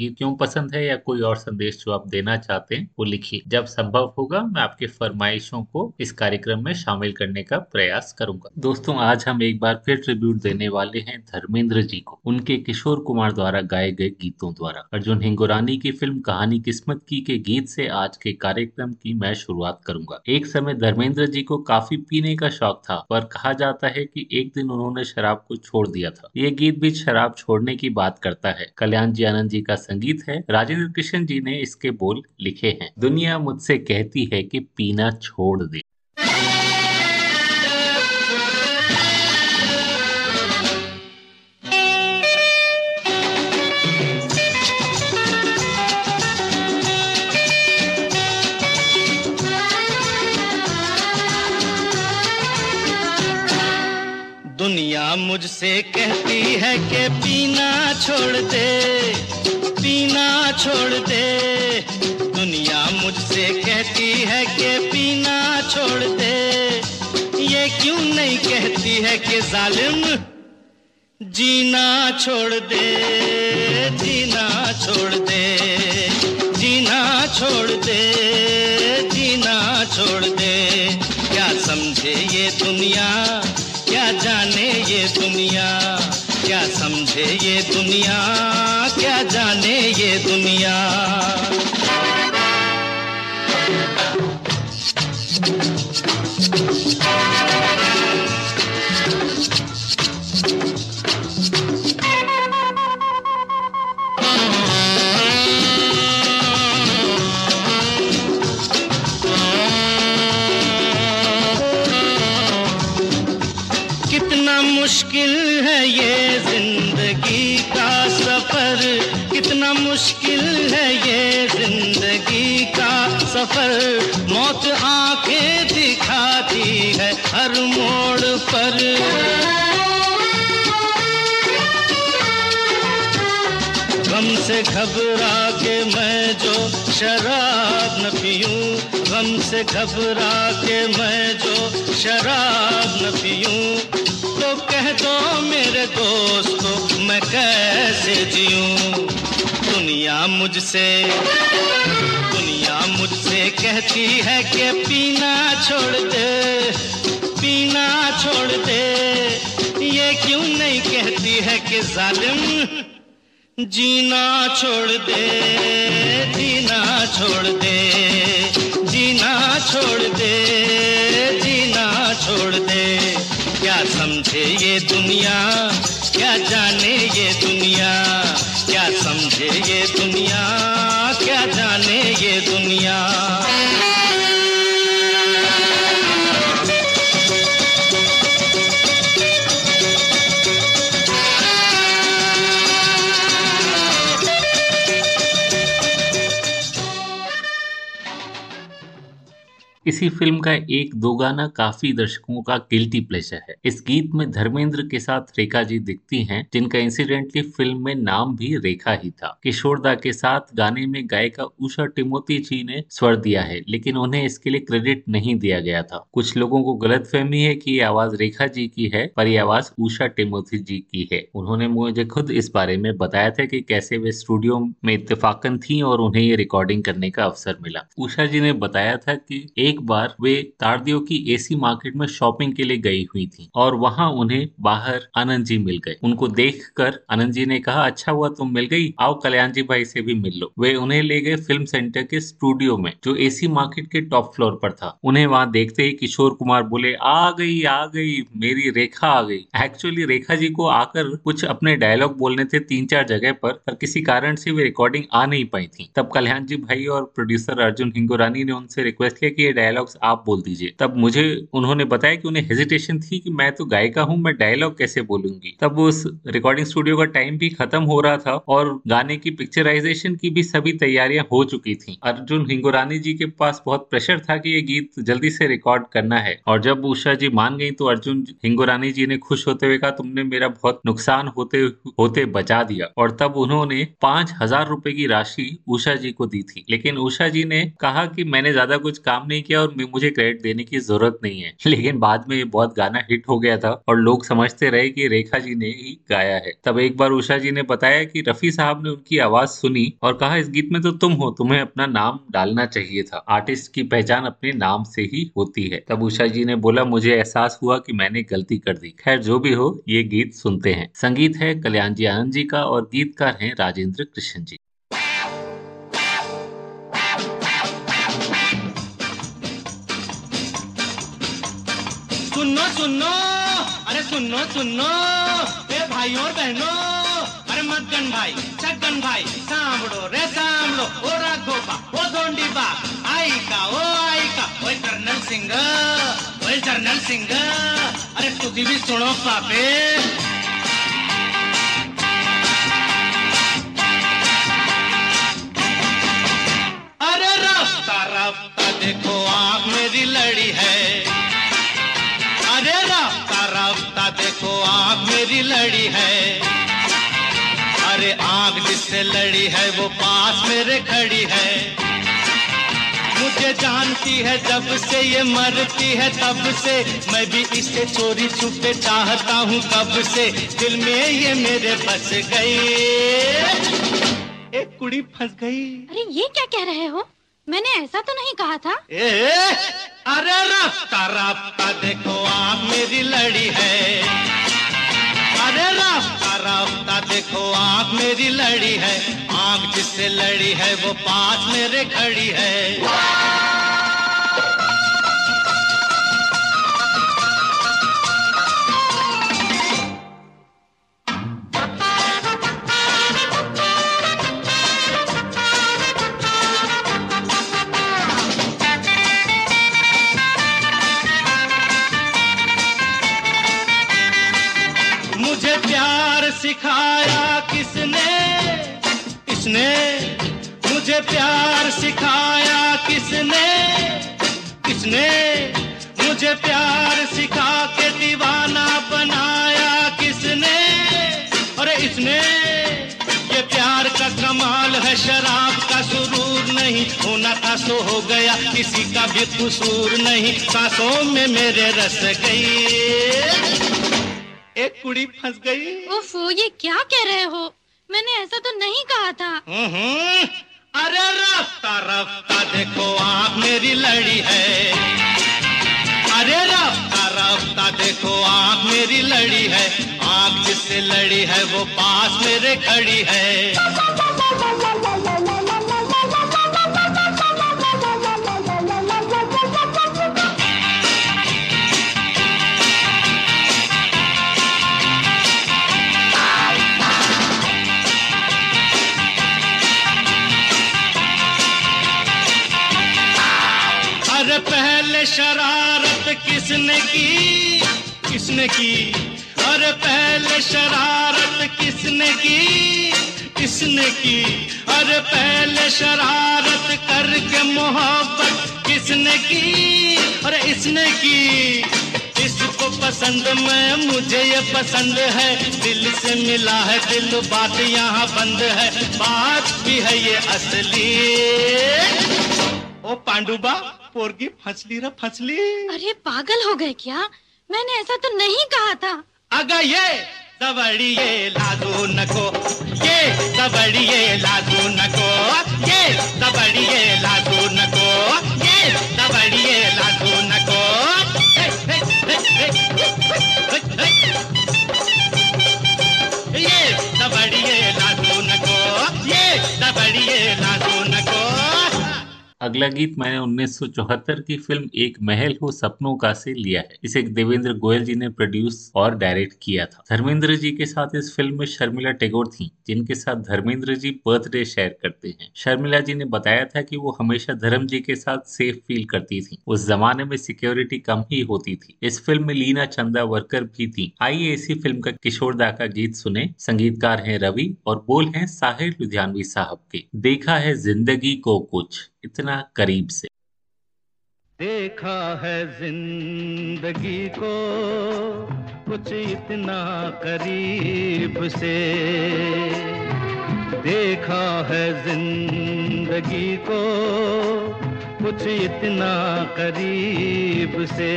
गीत क्यों पसंद है या कोई और संदेश जो आप देना चाहते हैं, वो लिखिए। जब संभव होगा, मैं आपके फरमाइशों को इस कार्यक्रम में शामिल करने का प्रयास करूँगा। दोस्तों, आज हम एक बार फिर ट्रिब्यूट देने वाले हैं धर्मेंद्र जी को, उनके किशोर कुमार द्वारा गाए गए गीतों द्वारा। अर्जुन हिंगोरानी की फ़िल्म कहानी किस्मत की के गीत से आज के कार्यक्रम की मैं शुरुआत करूँगा। एक समय धर्मेंद्र जी को काफ़ी पीने का शौक था, पर कहा जाता है कि एक दिन उन्होंने शराब को छोड़ दिया था। ये गीत भी शराब छोड़ने की बात करता है। कल्याण जी आनंद जी का संगीत है। राजेंद्र कृष्ण जी ने इसके बोल लिखे हैं। दुनिया मुझसे कहती है कि पीना छोड़ दे। दुनिया मुझसे कहती है कि पीना छोड़ दे। पीना छोड़ दे। दुनिया मुझसे कहती है कि पीना छोड़ दे। ये क्यों नहीं कहती है कि जालिम? जीना छोड़ दे, जीना छोड़ दे। जीना छोड़ दे, जीना छोड़ दे। क्या समझे ये दुनिया? क्या जाने ये दुनिया? क्या समझे ये दुनिया? क्या जाने ये दुनिया? मुश्किल है ये ज़िंदगी का सफ़र। मौत आँखें दिखाती है हर मोड़ पर। गम से घबरा के मैं जो शराब न पीऊं। गम से घबरा के मैं जो शराब न पीऊं। तो कह दो मेरे दोस्तों, मैं कैसे जीऊं? दुनिया मुझसे दुनिया मुझसे कहती है कि पीना छोड़ दे, पीना छोड़ दे। ये क्यों नहीं कहती है कि जालिम जीना छोड़ दे, जीना छोड़ दे, जीना छोड़ दे, जीना छोड़ दे। क्या समझे ये दुनिया, क्या जाने ये दुनिया इसी फ़िल्म का एक दो गाना काफ़ी दर्शकों का गिल्टी प्लेजर है। इस गीत में धर्मेंद्र के साथ रेखा जी दिखती हैं, जिनका इंसिडेंटली फ़िल्म में नाम भी रेखा ही था। किशोरदा के साथ गाने में गायिका उषा टिमोती जी ने स्वर दिया है, लेकिन उन्हें इसके लिए क्रेडिट नहीं दिया गया था। कुछ लोगों को गलत फहमी है की ये आवाज़ रेखा जी की है, पर यह आवाज़ उषा टिमोती जी की है। उन्होंने मुझे खुद इस बारे में बताया था कि कैसे वे स्टूडियो में इतफाकन थी और उन्हें ये रिकॉर्डिंग करने का अवसर मिला। उषा जी ने बताया था कि एक बार वे तारदियों की एसी मार्केट में शॉपिंग के लिए गई हुई थी और वहाँ उन्हें बाहर आनंद जी मिल गए। उनको देखकर आनंद जी ने कहा अच्छा हुआ तुम मिल गई, आओ कल्याण जी भाई से भी मिल लो। वे उन्हें ले गए फ़िल्म सेंटर के स्टूडियो में, जो एसी मार्केट के टॉप फ्लोर पर था। उन्हें वहाँ देखते ही किशोर कुमार बोले, आ गई आ गई, मेरी रेखा आ गई। एक्चुअली रेखा जी को आकर कुछ अपने डायलॉग बोलने थे तीन चार जगह पर पर किसी कारण से वे रिकॉर्डिंग आ नहीं पाई थी। तब कल्याण जी भाई और प्रोड्यूसर अर्जुन हिंगोरानी ने उनसे रिक्वेस्ट किया कि ये डायलॉग्स आप बोल दीजिए। तब मुझे उन्होंने बताया कि उन्हें हेजिटेशन थी कि मैं तो गायिका हूँ, मैं डायलॉग कैसे बोलूँगी। तब उस रिकॉर्डिंग स्टूडियो का टाइम भी खत्म हो रहा था और गाने की पिक्चराइजेशन की भी सभी तैयारियाँ हो चुकी थी। अर्जुन हिंगोरानी जी के पास बहुत प्रेशर था कि ये गीत जल्दी से रिकॉर्ड करना है। और जब उषा जी मान गई तो अर्जुन हिंगोरानी जी ने खुश होते हुए कहा, तुमने मेरा बहुत नुकसान होते होते बचा दिया। और तब उन्होंने पाँच हज़ार रूपए की राशि उषा जी को दी थी। लेकिन उषा जी ने कहा कि मैंने ज़्यादा कुछ काम नहीं किया और मुझे क्रेडिट देने की ज़रूरत नहीं है। लेकिन बाद में ये बहुत गाना हिट हो गया था और लोग समझते रहे कि रेखा जी ने ही गाया है। तब एक बार उषा जी ने बताया कि रफी साहब ने उनकी आवाज़ सुनी और कहा, इस गीत में तो तुम हो, तुम्हें अपना नाम डालना चाहिए था। आर्टिस्ट की पहचान अपने नाम से ही होती है। तब उषा जी ने बोला, मुझे एहसास हुआ कि मैंने गलती कर दी। खैर, जो भी हो, ये गीत सुनते हैं। संगीत है कल्याण जी आनंद जी का और गीतकार हैं राजेंद्र कृष्ण जी। सुनो, अरे सुनो सुनो, ए भाइयों और बहनों, अरे मगन भाई छगन भाई, सांभड़ो रे सांभड़ो, ओ राघोबा ओ धोंडीबा आई का ओ आई का कर्नल सिंह, ओए कर्नल सिंह, अरे तुझी भी सुनो पापे। अरे रास्ता रास्ता देखो आग मेरी लड़ी है। रास्ता देखो आग मेरी लड़ी है। अरे आग जिससे लड़ी है वो पास मेरे खड़ी है। मुझे जानती है जब से ये मरती है तब से मैं भी इसे चोरी छुपे चाहता हूँ कब से दिल में ये मेरे बस गई। एक कुड़ी फंस गई। अरे ये क्या कह रहे हो? मैंने ऐसा तो नहीं कहा था। ए, अरे रास्ता रास्ता देखो आग मेरी लड़ी है। आग जिससे लड़ी है वो पास मेरे खड़ी है। प्यार सिखाया किसने? किसने मुझे प्यार सिखा के दीवाना बनाया? किसने? अरे इसने। ये प्यार का कमाल है शराब का सुरूर नहीं होना था सो हो गया किसी का भी कसूर नहीं। सांसों में मेरे रस गई। एक कुड़ी फंस गई। ओफो ये क्या कह रहे हो? मैंने ऐसा तो नहीं कहा था। हम्म, अरे रास्ता रास्ता देखो आप मेरी लड़ी है। अरे रास्ता रास्ता देखो आप मेरी लड़ी है। आग जिससे लड़ी है, वो पास मेरे खड़ी है। शरारत किसने की? किसने की? अरे पहले शरारत किसने की? किसने की? अरे पहले शरारत करके मोहब्बत किसने की? अरे इसने की। इसको पसंद मैं, मुझे ये पसंद है। दिल से मिला है, दिल बात यहाँ बंद है। बात भी है ये असली। ओ पांडुबा पोरगी फसली रा फसली। अरे पागल हो गए क्या? मैंने ऐसा तो नहीं कहा था। अगर ये दबड़ी ये लादू नको। ये दबड़ी ये लादू नको। ये दबड़ी ये लादू नको। ये दबड़ी ये लादू अगला गीत मैंने 1974 की फ़िल्म एक महल हो सपनों का से लिया है। इसे देवेंद्र गोयल जी ने प्रोड्यूस और डायरेक्ट किया था। धर्मेंद्र जी के साथ इस फ़िल्म में शर्मिला टेगोर थी, जिनके साथ धर्मेंद्र जी बर्थडे शेयर करते हैं। शर्मिला जी ने बताया था कि वो हमेशा धर्म जी के साथ सेफ़ फील करती थी। उस जमाने में सिक्योरिटी कम ही होती थी। इस फ़िल्म में लीना चंदा वर्कर भी थी। आइए इसी फ़िल्म का किशोर दा का गीत सुने। संगीतकार हैं रवि और बोल हैं साहिर लुधियानवी साहब के। देखा है ज़िंदगी को कुछ। इतना करीब से। देखा है ज़िंदगी को कुछ इतना करीब से। देखा है ज़िंदगी को कुछ इतना करीब से।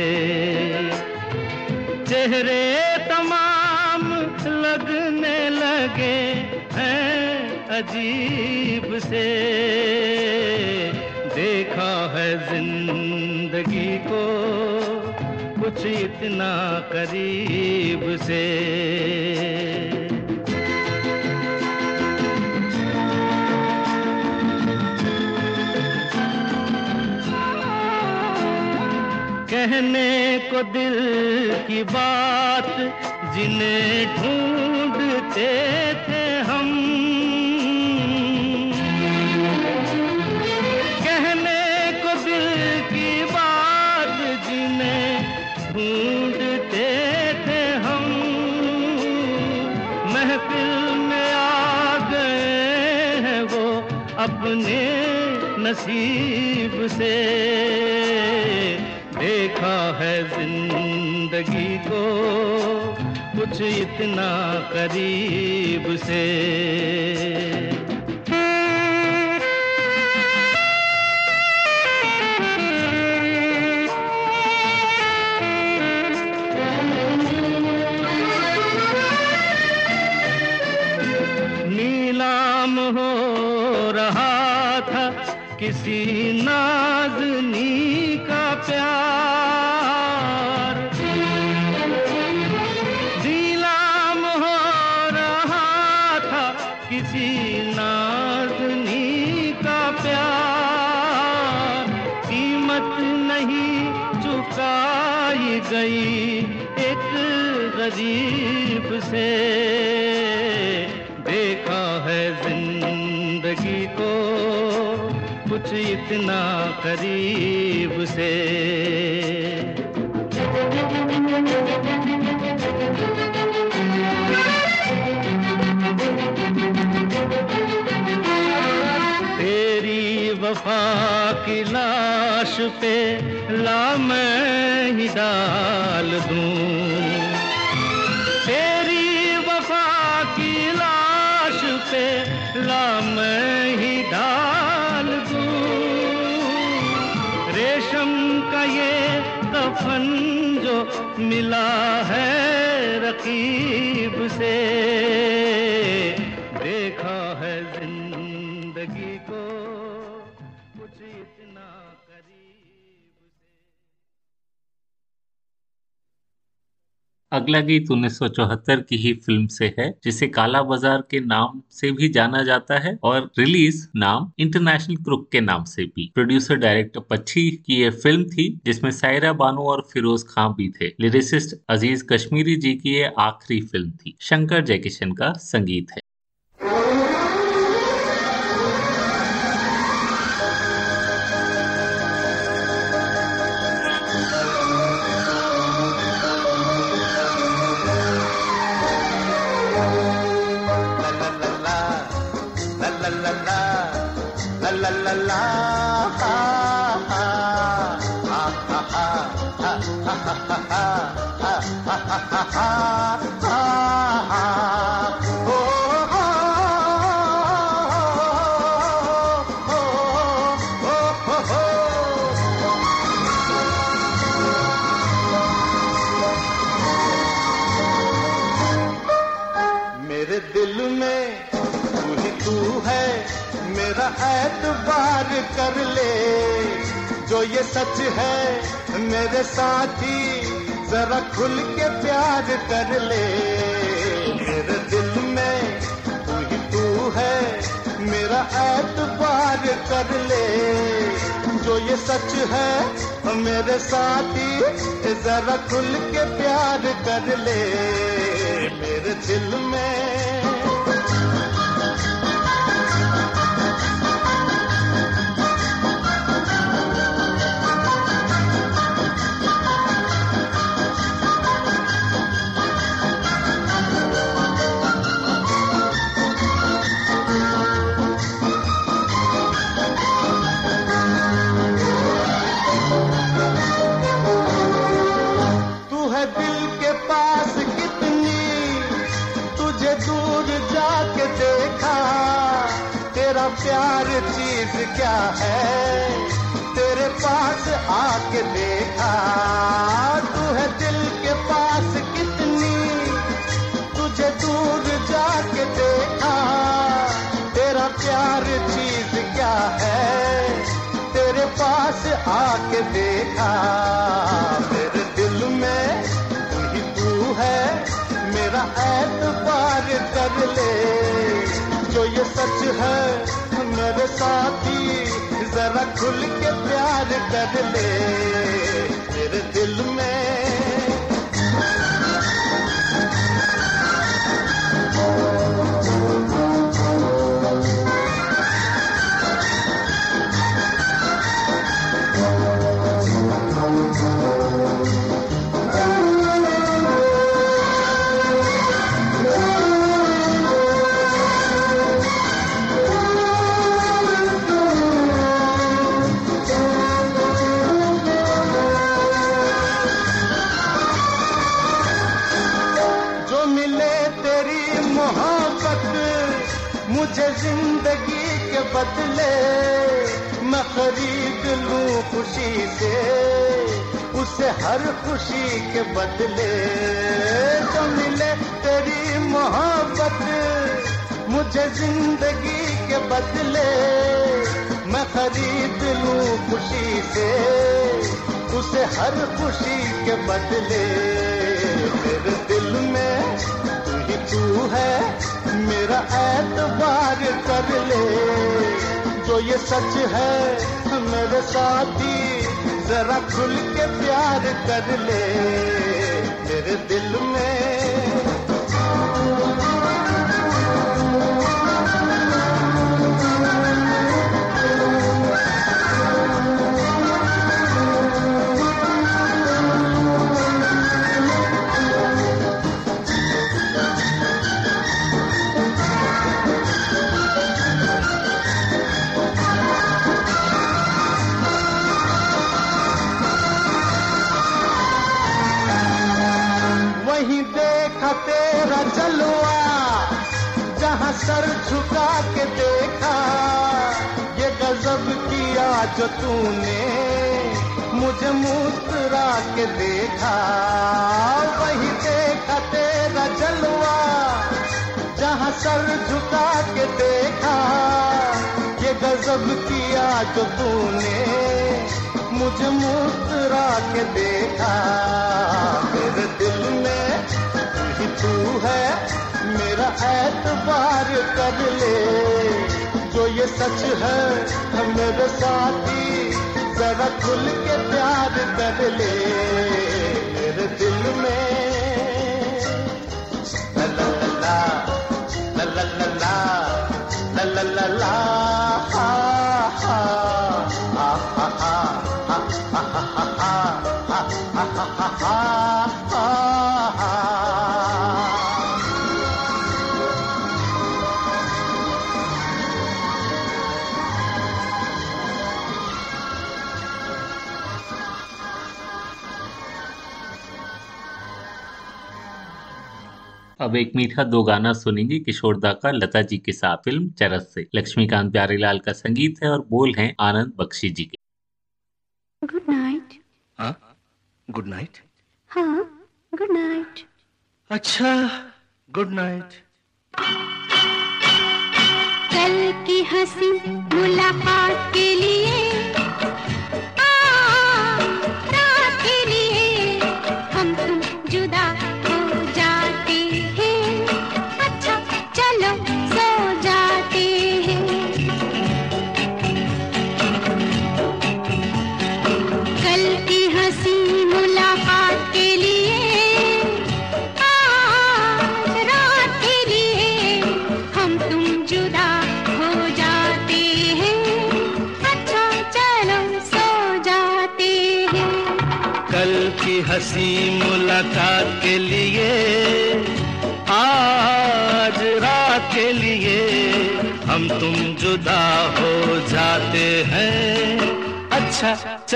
चेहरे तमाम लगने लगे हैं। अजीब से देखा है ज़िंदगी को कुछ इतना करीब से। कहने को दिल की बात जिन्हें ढूंढते थे अपने नसीब से देखा है ज़िंदगी को कुछ इतना करीब से। गरीब से देखा है ज़िंदगी को कुछ इतना करीब से। वफा की लाश पे ला मैं ही डाल दूँ। मिला है रकीब से। अगला गीत 1974 की ही फ़िल्म से है, जिसे काला बाज़ार के नाम से भी जाना जाता है और रिलीज़ नाम इंटरनेशनल क्रुक के नाम से भी। प्रोड्यूसर डायरेक्टर पच्छी की यह फ़िल्म थी, जिसमें सायरा बानो और फिरोज खां भी थे। लिरिसिस्ट अज़ीज़ कश्मीरी जी की यह आखिरी फ़िल्म थी। शंकर जयकिशन का संगीत है। सच है, मेरे साथी, जरा खुल के प्यार कर ले। मेरे दिल में तू ही तू है, मेरा एतबार कर ले। जो ये सच है, मेरे साथी, जरा खुल के प्यार कर ले। मेरे दिल में चीज़ क्या है? तेरे पास आके देखा। तू है दिल के पास कितनी? तुझे दूर जाके देखा। तेरा प्यार चीज़ क्या है? तेरे पास आके देखा। मेरे दिल में तू ही तू है। मेरा एतबार कर ले। जो ये सच है मेरे साथी जरा खुल के प्यार कर ले। मेरे दिल में बदले मैं खरीद लूँ खुशी से, उसे हर खुशी के बदले। जो मिले तेरी मोहब्बत, मुझे ज़िंदगी के बदले। मैं खरीद लूँ खुशी से, उसे हर खुशी के बदले। मेरे दिल में ही तू है, मेरा ऐतबार कर ले। जो ये सच है, मेरे साथी, जरा खुल के प्यार कर ले। मेरे दिल में जो तूने मुझे मुस्कुरा के देखा, वही देखा तेरा जलवा, जहाँ सर झुका के देखा। ये गजब किया जो तूने मुझे मुस्कुरा के देखा। मेरे दिल में तू है, मेरा एतबार कर ले। जो ये सच है मेरे साथी, जरा खुल के प्यार कर ले मेरे दिल में। ला ला ला ला ला ला ला ला ला। अब एक मीठा दो गाना सुनेंगे किशोरदा का लता जी के साथ फ़िल्म चरस से। लक्ष्मीकांत प्यारेलाल का संगीत है और बोल हैं आनंद बख्शी जी के। गुड नाइट हाँ? गुड नाइट हाँ गुड नाइट अच्छा गुड नाइट कल की हँसी मुलाकात के लिए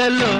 solo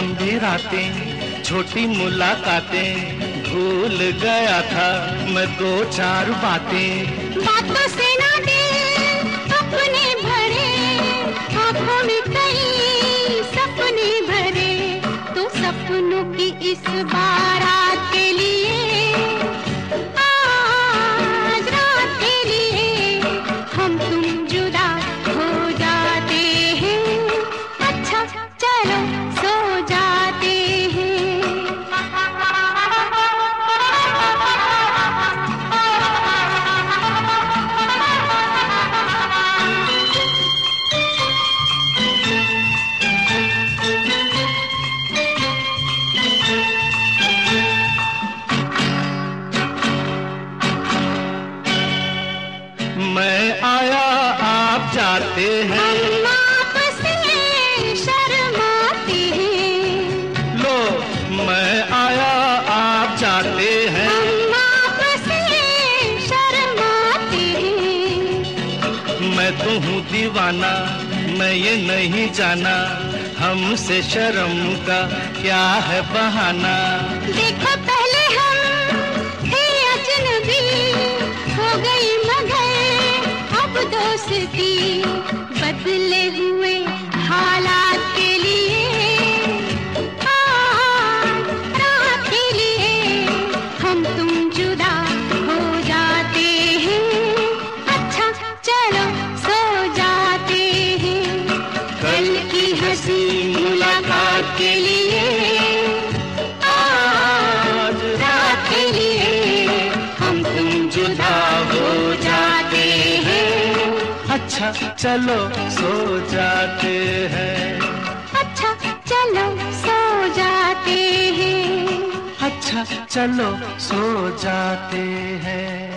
लंबी रातें छोटी मुलाकातें, भूल गया था मैं दो चार बातें। बातों से ना दे अपने भरे, आँखों में कई सपने भरे। तो सपनों की इस बार नहीं जाना हमसे शर्म का क्या है बहाना? चलो सो जाते हैं। अच्छा चलो सो जाते हैं। अच्छा चलो सो जाते हैं।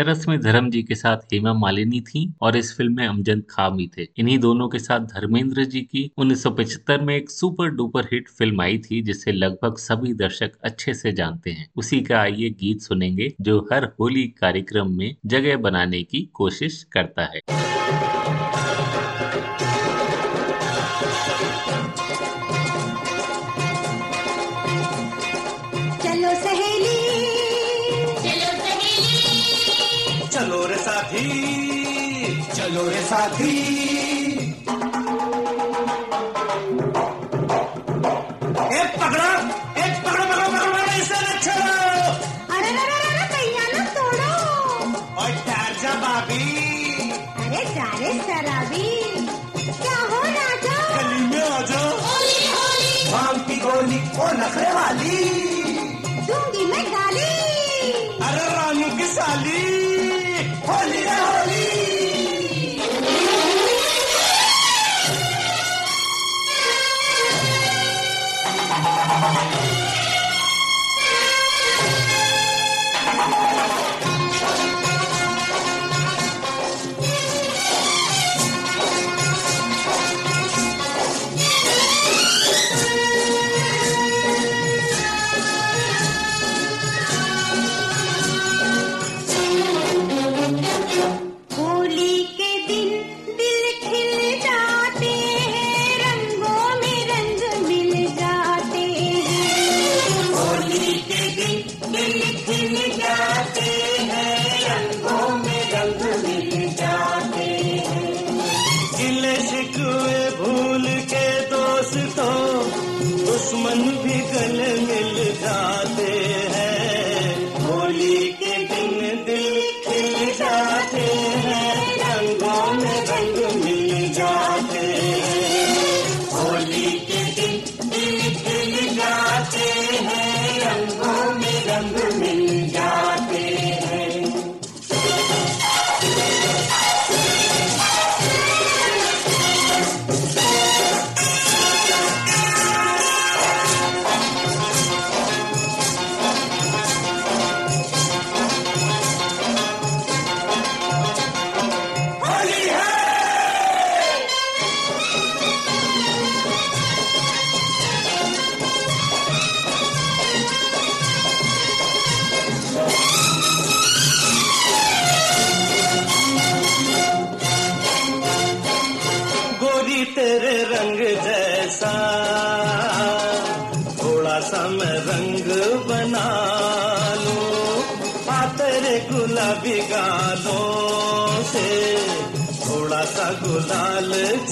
चरस में धर्म जी के साथ हेमा मालिनी थी और इस फ़िल्म में अमजद खामी थे। इन्हीं दोनों के साथ धर्मेंद्र जी की 1975 में एक सुपर डुपर हिट फ़िल्म आई थी, जिसे लगभग सभी दर्शक अच्छे से जानते हैं। उसी का आइए गीत सुनेंगे, जो हर होली कार्यक्रम में जगह बनाने की कोशिश करता है। चलो रे साथी। एक पकड़ो एक पकड़ो पकड़ो पकड़ो इसे न छोड़ो। अरे अरे अरे अरे भैया ना तोड़ो। और ठहर जा भाभी। अरे सारे शराबी। क्या हो राजा? गली में आ जाओ भाँग की गोली ओ नखरे वाली। दूँगी मैं गाली। अरे रानू की साली। होली रे होली होली।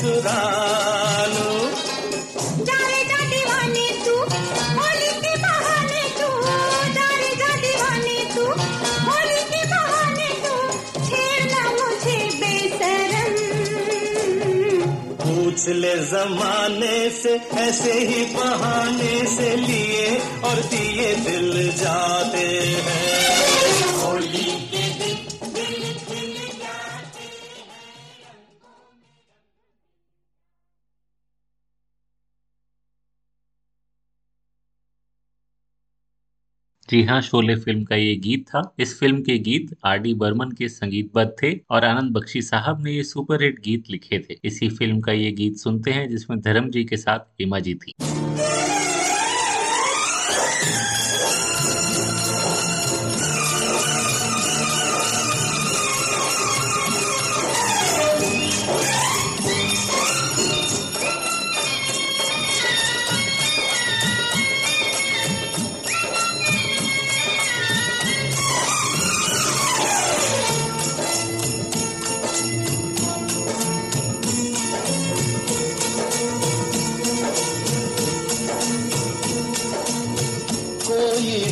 गुलाल चुरा जा दीवाने तू होली के बहाने तू जा जा दीवाने तू होली के बहाने तू छेड़ना मुझे बेशरम। पूछ ले जमाने से ऐसे ही बहाने से लिए और दिए दिल जाते हैं। जी हाँ शोले फ़िल्म का ये गीत था। इस फ़िल्म के गीत आर डी बर्मन के संगीतबद्ध थे और आनंद बख्शी साहब ने ये सुपरहिट गीत लिखे थे। इसी फ़िल्म का ये गीत सुनते हैं, जिसमें धर्म जी के साथ हिमा जी थी।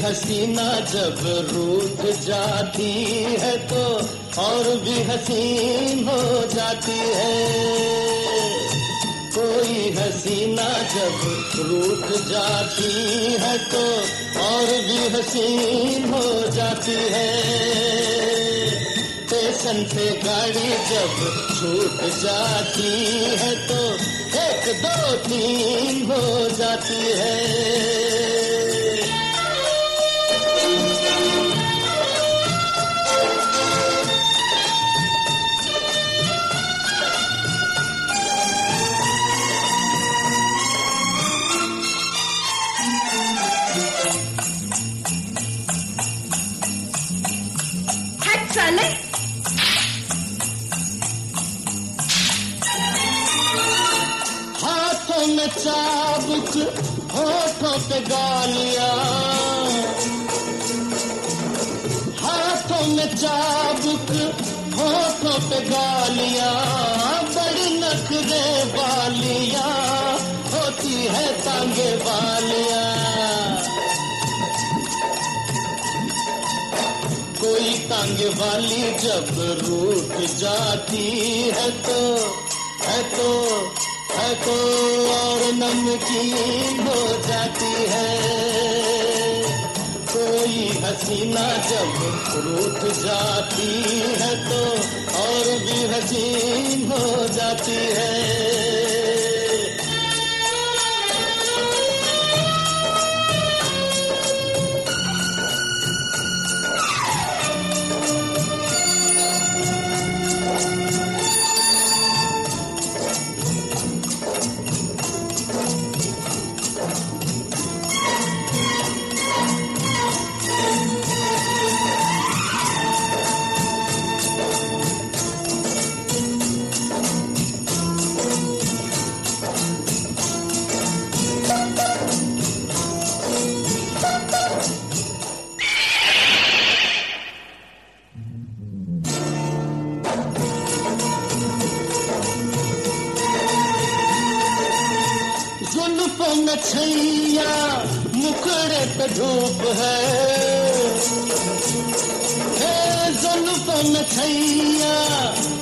हसीना जब रूठ जाती है तो और भी हसीन हो जाती है। कोई हसीना जब रूठ जाती है तो और भी हसीन हो जाती है। स्टेशन से गाड़ी जब छूट जाती है तो एक दो तीन हो जाती है। चाबुक होठों पे गालियाँ। हाथों में चाबुक होठों पे गालियाँ। बड़ी नखरे वालियाँ, होती है तांगे वालियाँ। कोई तांगे वाली जब रूठ जाती है तो है तो तो और नमकीन हो जाती है। कोई हसीना जब रूठ जाती है तो और भी हसीन हो जाती है। में छैया मुखड़े पे धूप है। हे जुल्फों छैया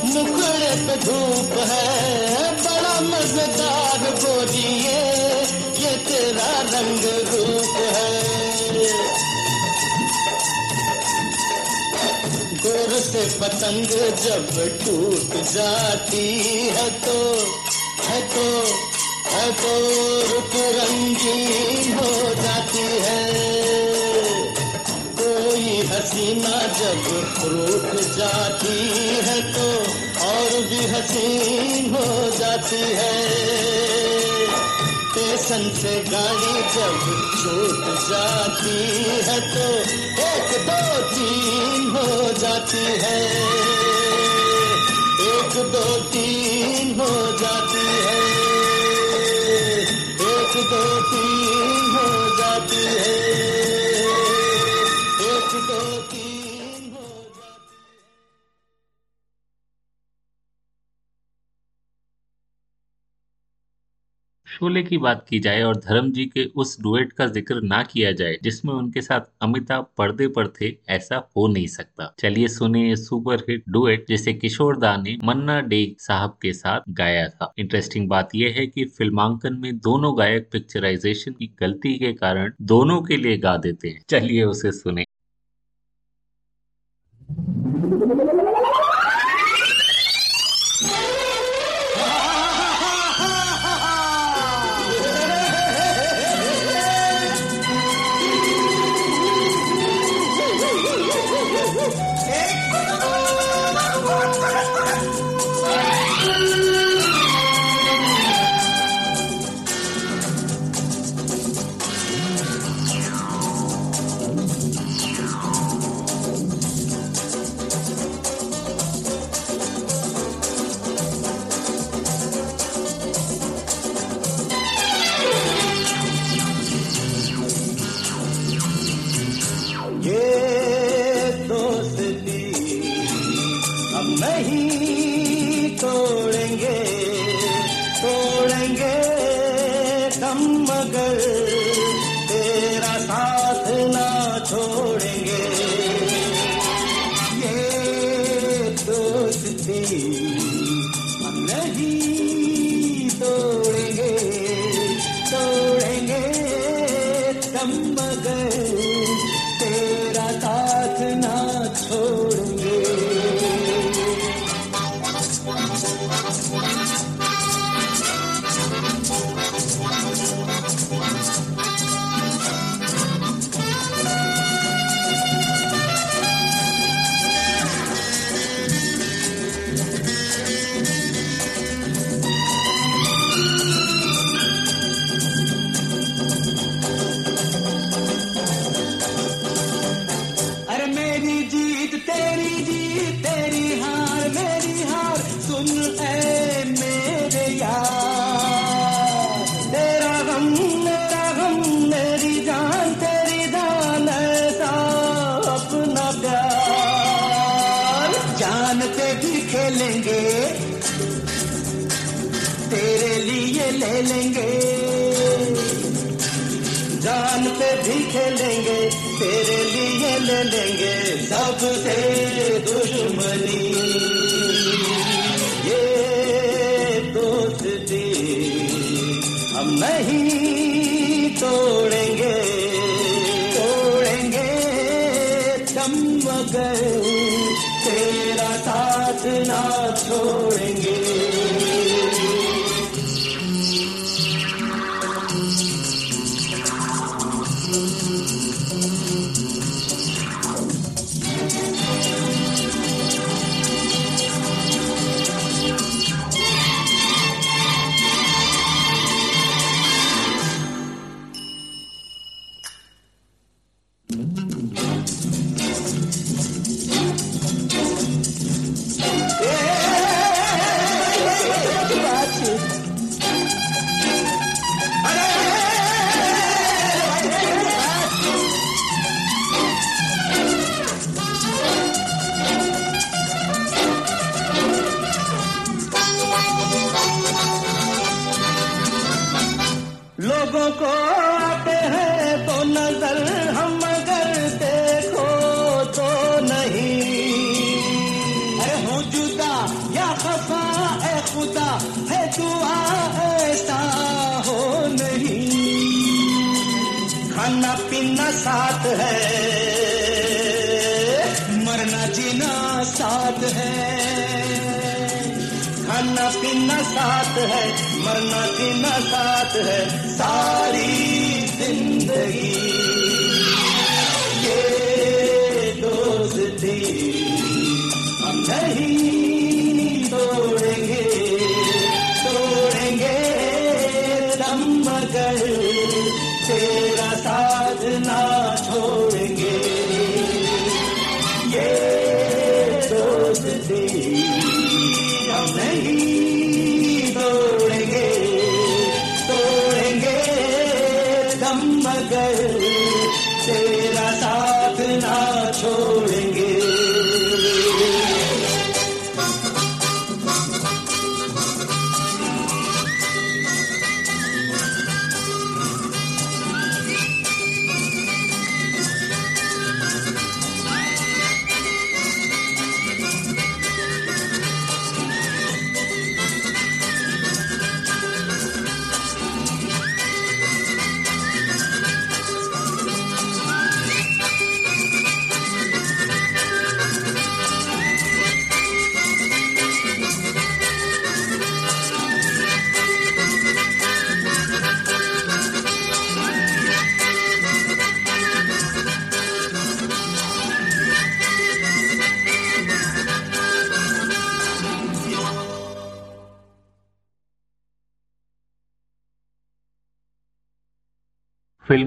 मुखड़े पे धूप है। बड़ा मज़ेदार बोलिए, ये तेरा रंग रूप है। गोर से पतंग जब टूट जाती है तो है तो तो रुक रंगीन हो जाती है। कोई हसीना जब रूठ जाती है तो और भी हसीन हो जाती है। स्टेशन से गाड़ी जब छूट जाती है तो एक दो तीन हो जाती है। एक दो तीन हो जाती है। एक शोले की बात की जाए और धर्म जी के उस डुएट का ज़िक्र ना किया जाए, जिसमें उनके साथ अमिताभ पर्दे पर थे, ऐसा हो नहीं सकता। चलिए सुने ये सुपर हिट डुएट जिसे किशोर दा ने मन्ना डे साहब के साथ गाया था। इंटरेस्टिंग बात यह है कि फिल्मांकन में दोनों गायक पिक्चराइजेशन की गलती के कारण दोनों के लिए गा देते हैं। चलिए उसे सुने। हम मगर तेरा साथ ना छोड़ेंगे। ये दोस्ती सबसे लोगों को आते हैं तो नज़र हम अगर देखो तो नहीं। अरे हो जुदा, या खफा है खुदा, है दुआ ऐसा हो नहीं। खाना पीना साथ है, मरना जीना साथ है। खाना पीना साथ है मरना जीना साथ है सारी ज़िंदगी। ये दोस्ती हम नहीं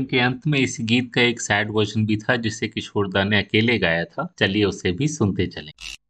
के अंत में इस गीत का एक सैड वर्जन भी था, जिसे किशोरदा ने अकेले गाया था। चलिए उसे भी सुनते चलें। चल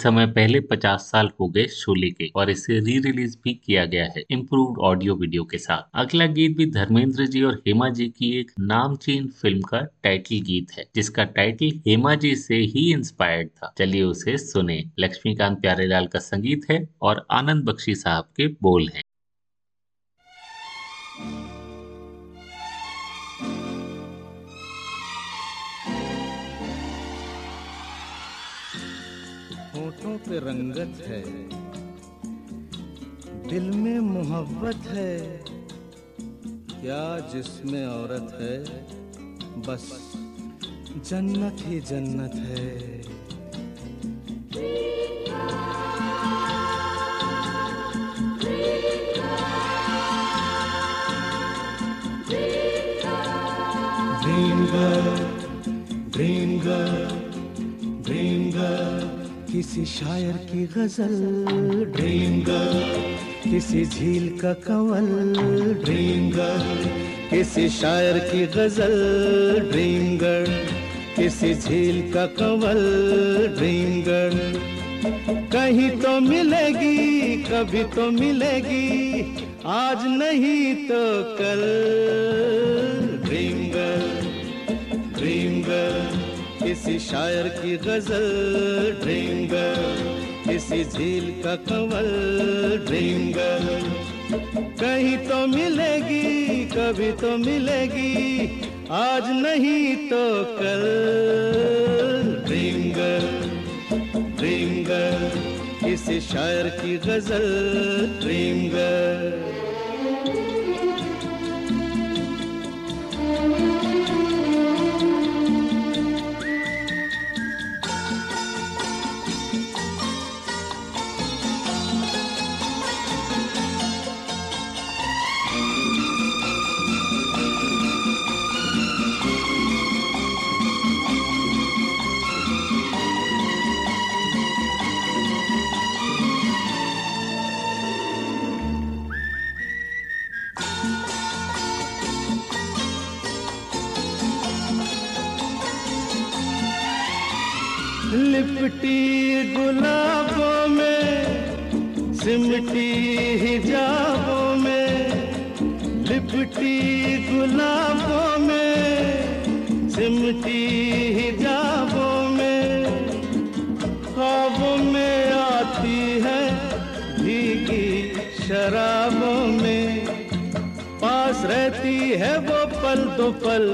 कुछ समय पहले 50 साल हो गए शोले के और इसे री रिलीज़ भी किया गया है इम्प्रूव ऑडियो वीडियो के साथ। अगला गीत भी धर्मेंद्र जी और हेमा जी की एक नामचीन फ़िल्म का टाइटल गीत है, जिसका टाइटल हेमा जी से ही इंस्पायर्ड था। चलिए उसे सुने। लक्ष्मीकांत प्यारेलाल का संगीत है और आनंद बख्शी साहब के बोल हैं। पे है। दिल में मोहब्बत है। क्या जिसमें औरत है, बस जन्नत ही जन्नत है। ड्रीम गर्ल ड्रीम गर्ल किसी शायर की गज़ल ड्रीम गर्ल किसी झील का कंवल ड्रीम गर्ल किसी शायर की गज़ल ड्रीम गर्ल किसी झील का कंवल ड्रीम गर्ल कहीं तो मिलेगी, कभी तो मिलेगी, आज नहीं तो कल। ड्रीम गर्ल ड्रीम गर्ल किसी शायर की गज़ल ड्रीम किसी झील का कंवल ड्रीम कहीं तो मिलेगी, कभी तो मिलेगी, आज नहीं तो कल। ड्रीम गर्ल किसी शायर की गज़ल ड्रीम लिपटी गुलाबों में सिमटी हिजाबों में लिपटी गुलाबों में सिमटी हिजाबों में। ख्वाबों में आती है भीगी शराबों में। पास रहती है वो पल दो पल।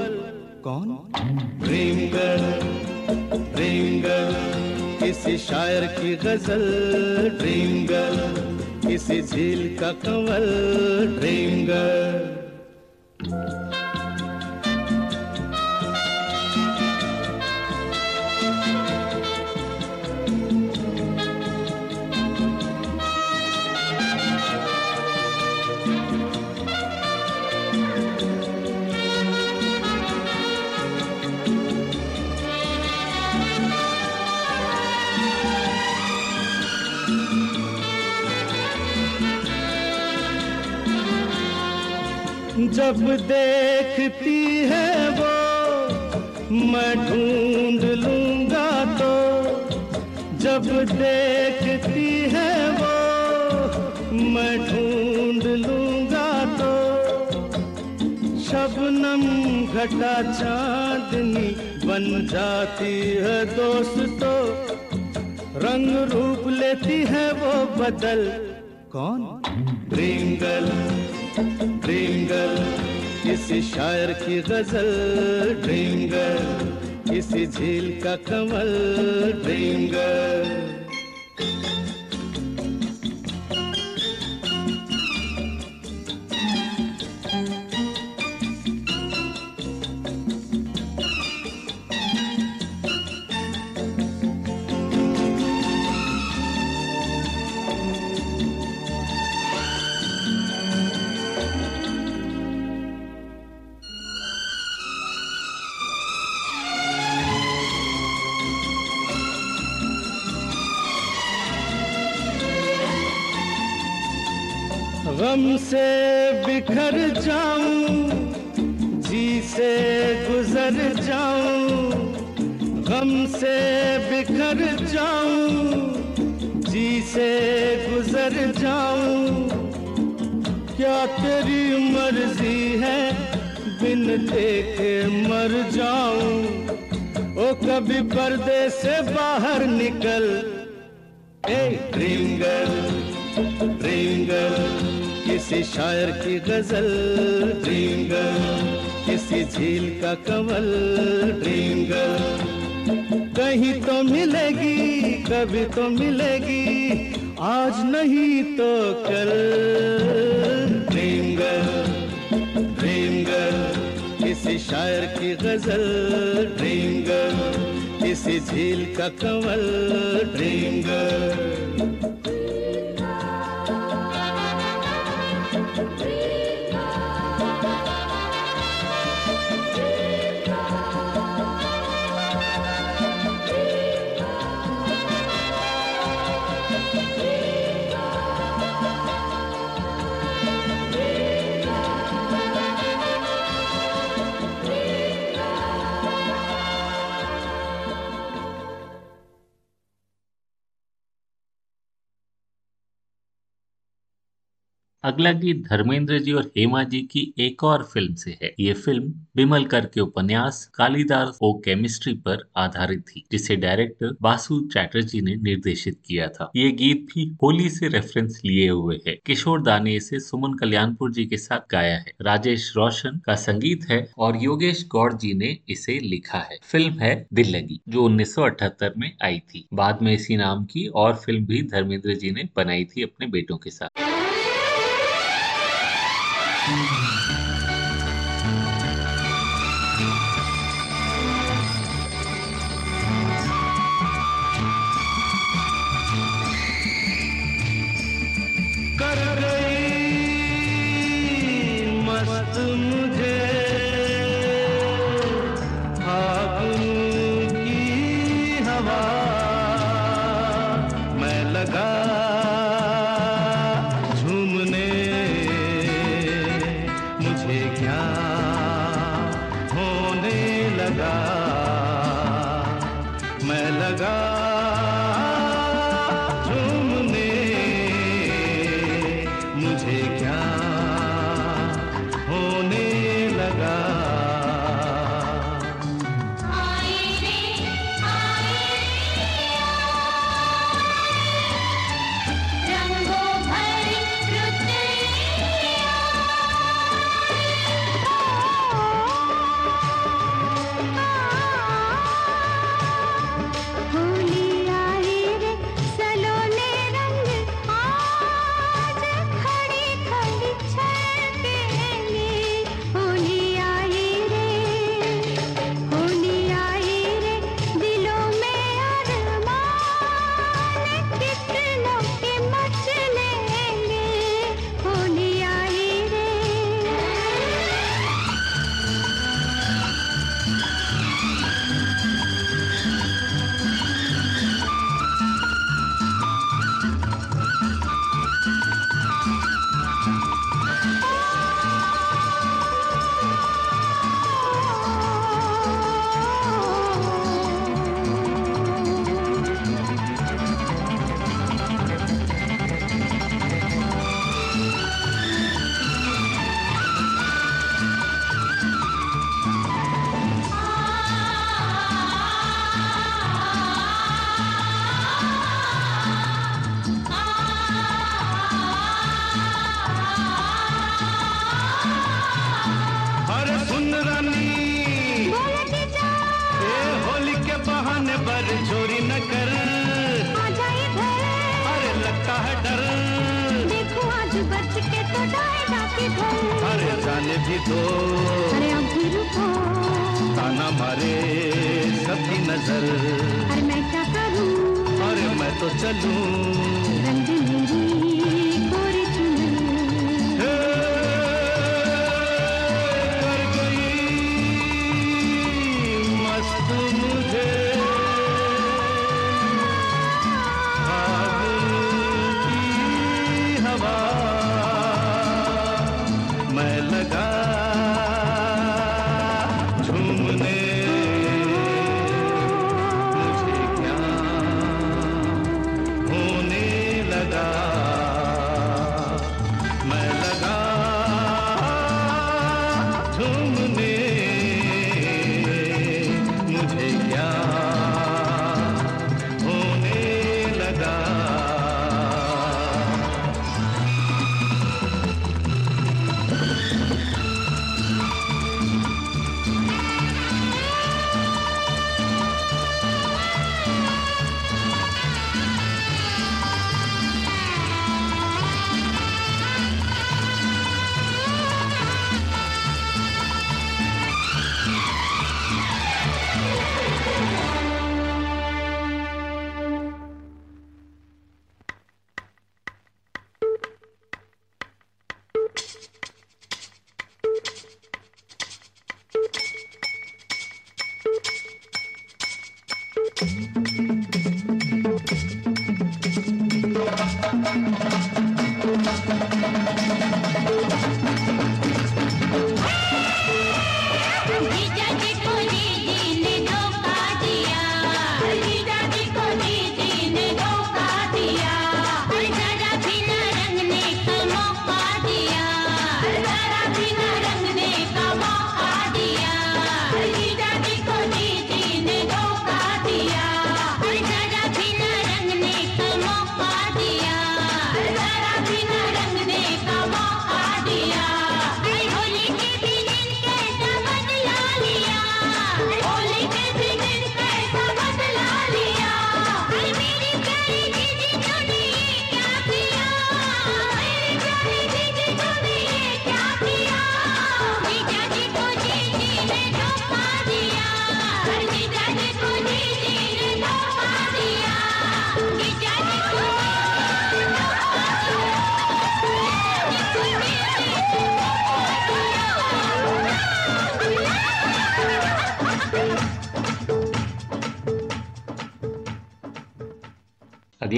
कौन? ड्रीम गर्ल ड्रीम गर्ल किसी शायर की गज़ल ड्रीम गर्ल। किसी झील का कंवल ड्रीम गर्ल। जब देखती है वो, मैं ढूंढ लूँगा तो। जब देखती है वो, मैं ढूंढ लूँगा तो। शबनम घटा चांदनी बन जाती है दोस्तों। रंग रूप लेती है वो बदल। कौन? ड्रीम गर्ल किसी शायर की गज़ल ढेंगर किसी झील का कमल ड्रीम किसी शायर की गज़ल। ड्रीम गर्ल किसी झील का कमल ड्रीम गर्ल कहीं तो मिलेगी कभी तो मिलेगी। आज नहीं तो कल। ड्रीम गर्ल ड्रीम गर्ल किसी शायर की गज़ल। ड्रीम गर्ल किसी झील का कमल ड्रीम गर्ल to dream. अगला गीत धर्मेंद्र जी और हेमा जी की एक और फ़िल्म से है। ये फ़िल्म बिमल कर के उपन्यास, कालीदास ओ केमिस्ट्री पर आधारित थी, जिसे डायरेक्टर बासु चैटर्जी ने निर्देशित किया था। ये गीत भी होली से रेफरेंस लिए हुए है। किशोर दाने इसे सुमन कल्याणपुर जी के साथ गाया है। राजेश रोशन का संगीत है और योगेश गौड़ जी ने इसे लिखा है। फ़िल्म है दिल लगी, जो उन्नीस सौ अठहत्तर में आई थी। बाद में इसी नाम की और फ़िल्म भी धर्मेंद्र जी ने बनाई थी अपने बेटों के साथ।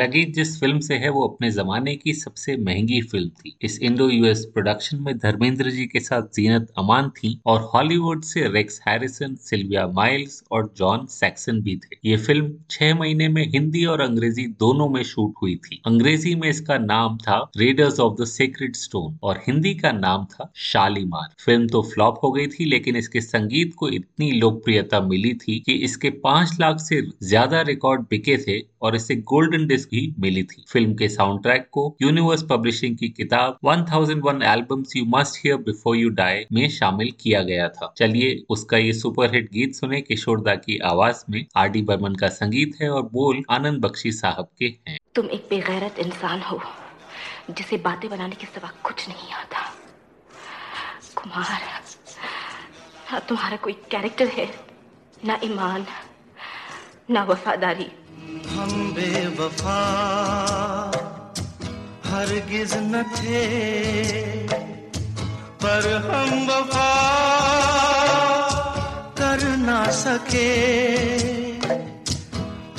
गीत जिस फ़िल्म से है, वो अपने जमाने की सबसे महँगी फ़िल्म थी। इस इंडो यूएस प्रोडक्शन में धर्मेंद्र जी के साथ जीनत अमान थी और हॉलीवुड से रेक्स हैरिसन सिल्विया माइल्स और जॉन सैक्सन भी थे। ये फ़िल्म छह महीने में हिंदी और अंग्रेज़ी दोनों में शूट हुई थी। अंग्रेज़ी में इसका नाम था Raiders of the Secret Stone और हिंदी का नाम था शालीमार। फ़िल्म तो फ्लॉप हो गई थी, लेकिन इसके संगीत को इतनी लोकप्रियता मिली थी कि इसके पाँच लाख से ज़्यादा रिकॉर्ड बिके थे और इसे गोल्डन डिस्क भी मिली थी। फ़िल्म के साउंड ट्रैक को यूनिवर्स पब्लिशिंग की किताब 1001 albums you must hear before you die में शामिल किया गया था। चलिए उसका ये सुपरहिट गीत सुने किशोरदा की आवाज़ में आर डी बर्मन का संगीत है और बोल आनंद बख्शी साहब के हैं। तुम एक बेगैरत इंसान हो, जिसे बातें बनाने के सिवा कुछ नहीं आता। कुमार ना तुम्हारा कोई कैरेक्टर है, ना ईमान, ना वफादारी। हम बेवफा, हरगिज न थे, पर हम वफा कर ना सके।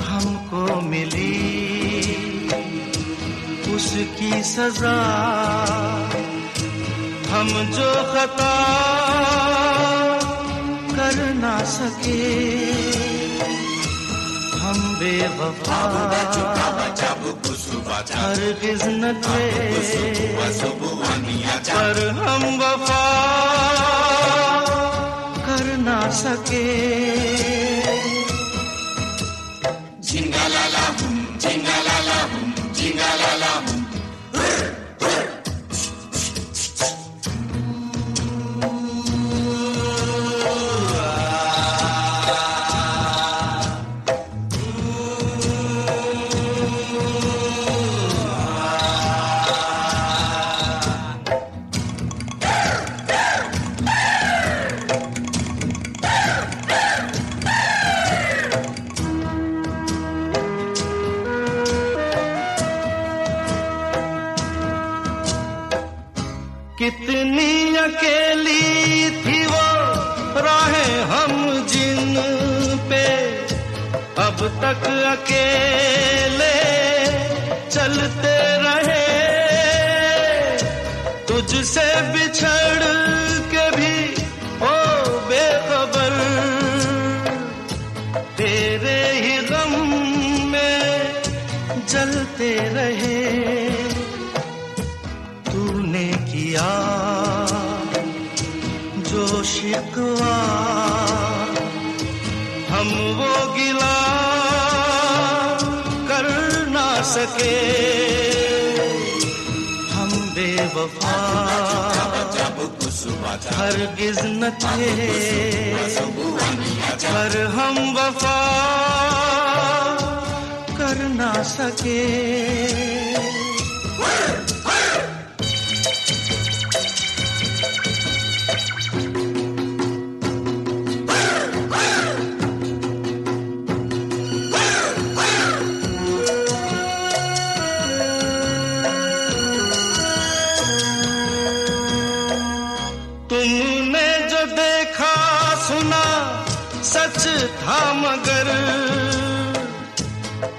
हमको मिली उसकी सजा। हम जो खता कर ना सके। हम हरगिज न थे पर हम वफा। कर ना सके। अकेले चलते रहे। तुझसे बिछड़ के भी, ओ बेखबर। तेरे ही गम में जलते रहे। तूने किया जो शिकवा बेवफा। हर गिज न थे पर हम वफा कर ना सके।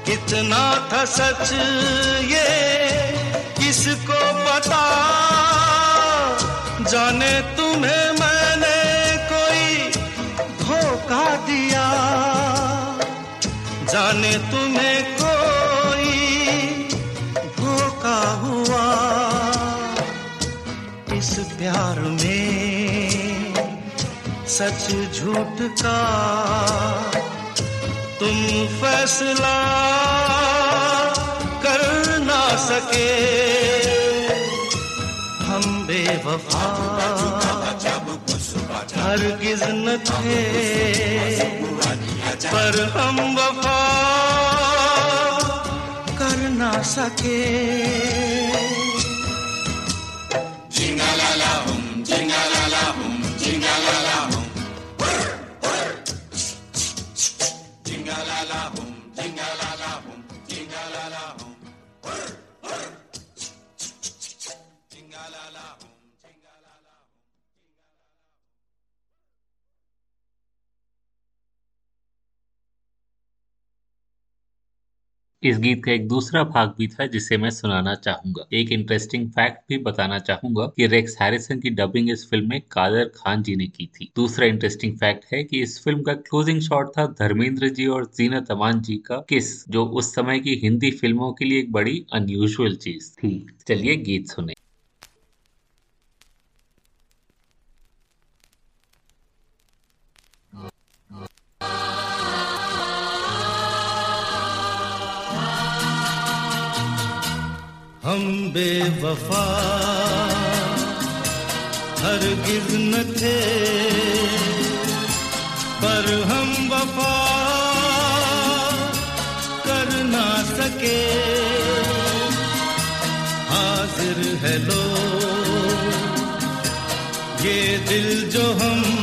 कितना था सच ये, किसको पता? जाने तुम्हें मैंने कोई धोखा दिया। जाने तुम्हें कोई धोखा हुआ। इस प्यार में सच झूठ का तुम फैसला कर ना सके। हम बेवफा। हर किस न थे। पर हम वफा कर ना सके। इस गीत का एक दूसरा भाग भी था जिसे मैं सुनाना चाहूँगा। एक इंटरेस्टिंग फैक्ट भी बताना चाहूँगा कि रेक्स हैरिसन की डबिंग इस फ़िल्म में कादर खान जी ने की थी। दूसरा इंटरेस्टिंग फैक्ट है कि इस फ़िल्म का क्लोजिंग शॉट था धर्मेंद्र जी और जीना तमान जी का किस जो उस समय की हिंदी फ़िल्मों के लिए एक बड़ी अनयूजल चीज़ थी। चलिए गीत सुने। हम बेवफा, हरगिज न थे, पर हम वफा कर ना सके। हाजिर है लो ये दिल जो हम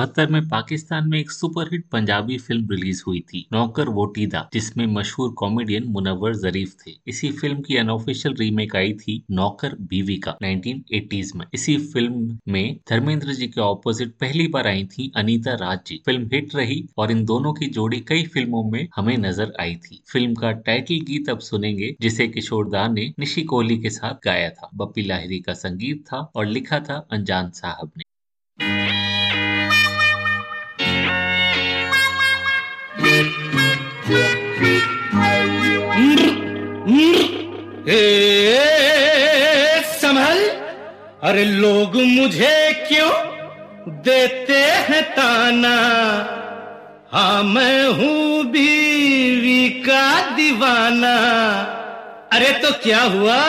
चौहत्तर में पाकिस्तान में एक सुपरहिट पंजाबी फ़िल्म रिलीज़ हुई थी, नौकर वोटीदा, जिसमें मशहूर कॉमेडियन मुनवर जरीफ थे। इसी फ़िल्म की अनऑफिशियल रीमेक आई थी, नौकर बीवी का 1980s में। इसी फ़िल्म में धर्मेंद्र जी के ऑपोजिट पहली बार आई थी, अनीता राज जी। फ़िल्म हिट रही और इन दोनों की जोड़ी कई फ़िल्मों में हमें नज़र आई थी। फ़िल्म का टाइटल गीत अब सुनेंगे, जिसे किशोर दा ने निशी कोहली के साथ गाया था। बप्पी लाहिरी का संगीत था और लिखा था अनजान साहब ने। संभल। अरे लोग मुझे क्यों देते हैं ताना? हाँ मैं हूँ बीवी का दीवाना। अरे तो क्या हुआ?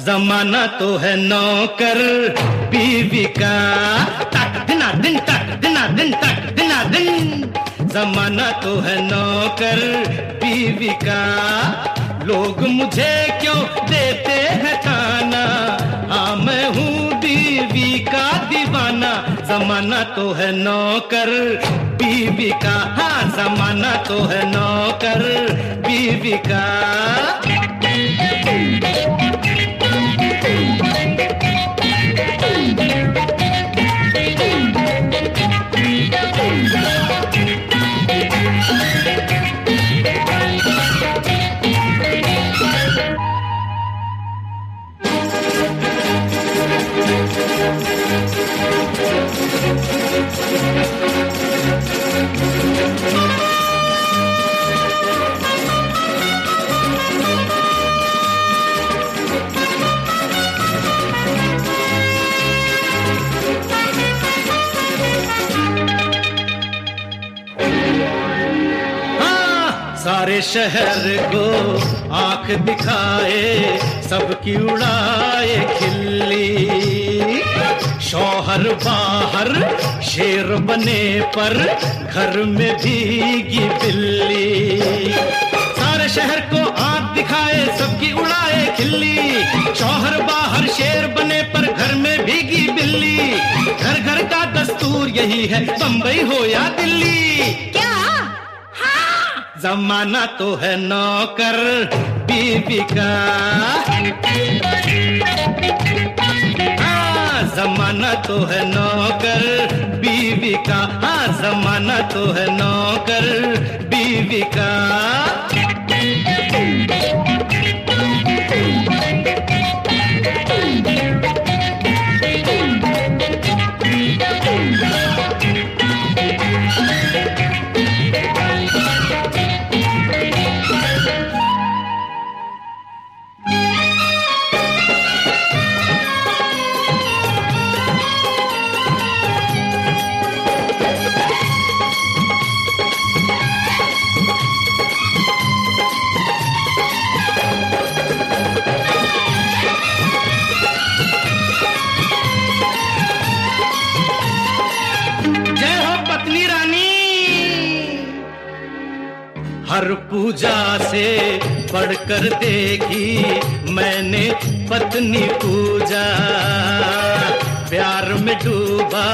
जमाना तो है नौकर, बीवी का जमाना तो है नौकर, बीवी का। लोग मुझे क्यों देते हैं खाना? हाँ मैं हूँ बीवी का दीवाना। जमाना तो है नौकर, बीवी का। हाँ जमाना तो है नौकर, बीवी का। सारे शहर को आँख दिखाए सबकी उड़ाए खिल्ली। शोहर बाहर शेर बने पर घर में भीगी बिल्ली। सारे शहर को आग दिखाए सबकी उड़ाए खिल्ली। शोहर बाहर शेर बने पर घर में भीगी बिल्ली। घर घर का दस्तूर यही है बम्बई हो या दिल्ली। क्या? हाँ। जमाना तो है नौकर बीबी का। हाँ। हाँ जमाना तो है नौकर बीवी का हाँ जमाना तो है नौकर बीवी का हर पूजा से बढ़कर देखी मैंने पत्नी पूजा। प्यार में डूबा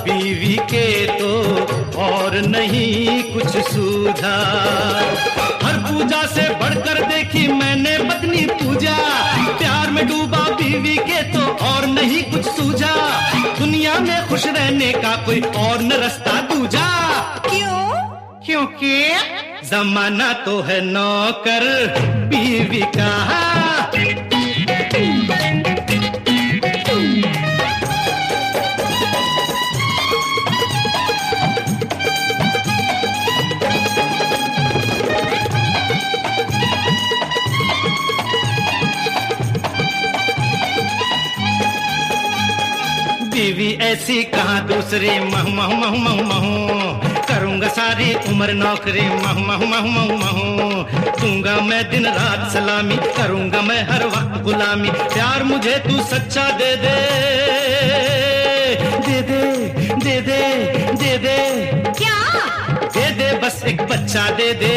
बीवी के तो और नहीं कुछ सूझा। हर पूजा से बढ़कर देखी मैंने पत्नी पूजा। प्यार में डूबा बीवी के तो और नहीं कुछ सूझा। दुनिया में खुश रहने का कोई और न रास्ता दूजा। क्यों? क्योंकि जमाना तो है नौकर, बीवी का। बीवी ऐसी कहा दूसरी, मह मह मह मह मह। करूँगा सारी उम्र नौकरी। मह मह मह मह मह। दूँगा मैं दिन रात सलामी करूँगा मैं हर वक्त गुलामी। प्यार मुझे तू सच्चा दे दे। दे दे दे दे दे दे। क्या? दे दे बस एक बच्चा दे दे।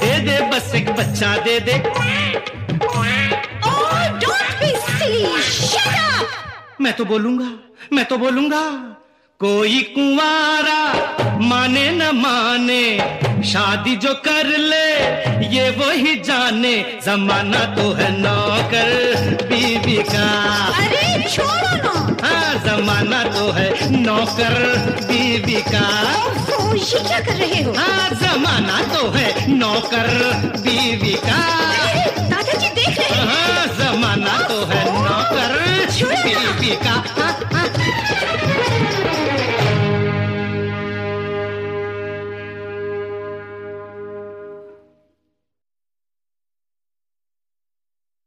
दे दे बस एक बच्चा दे दे। Oh. मैं तो बोलूँगा मैं तो बोलूँगा। कोई कुंवारा माने न माने शादी जो कर ले ये वो ही जाने। जमाना तो है नौकर बीवी का। अरे छोड़ो ना। हाँ जमाना तो है नौकर बीवी का। ओहो, ये क्या कर रहे हो? हाँ जमाना तो है नौकर बीवी का। दादाजी देख रहे हैं। हाँ जमाना तो है नौकर बीवी का।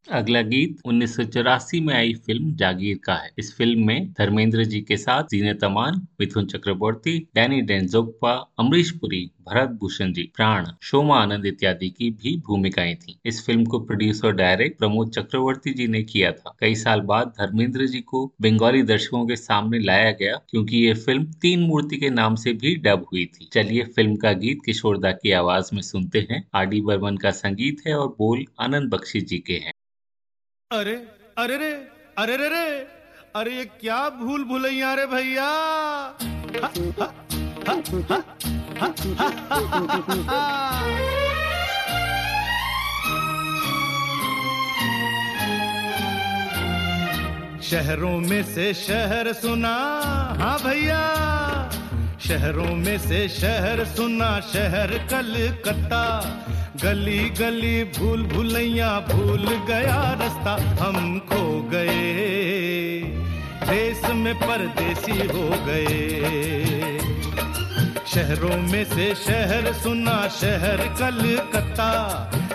अगला गीत उन्नीस सौ चौरासी में आई फ़िल्म जागीर का है। इस फ़िल्म में धर्मेंद्र जी के साथ जीनत अमान मिथुन चक्रवर्ती, डैनी डेंजोप्पा अमरीश पुरी, भरत भूषण जी, प्राण, शोमा आनंद इत्यादि की भी भूमिकाएँ थीं। इस फ़िल्म को प्रोड्यूस और डायरेक्ट प्रमोद चक्रवर्ती जी ने किया था। कई साल बाद धर्मेंद्र जी को बंगाली दर्शकों के सामने लाया गया, क्योंकि ये फ़िल्म तीन मूर्ति के नाम से भी डब हुई थी। चलिए फ़िल्म का गीत किशोरदा की आवाज़ में सुनते हैं। आर डी बर्मन का संगीत है और बोल आनंद बख्शी जी के हैं। अरे अरे रे अरे रे रे, अरे ये क्या भूल भूलैया रे भैया? शहरों में से शहर सुना हाँ भैया। शहरों में से शहर सुना, शहर कलकत्ता। गली गली भूल भूलैया भूल गया रास्ता, हम खो गए। देश में परदेसी हो गए। शहरों में से शहर सुना, शहर कलकत्ता।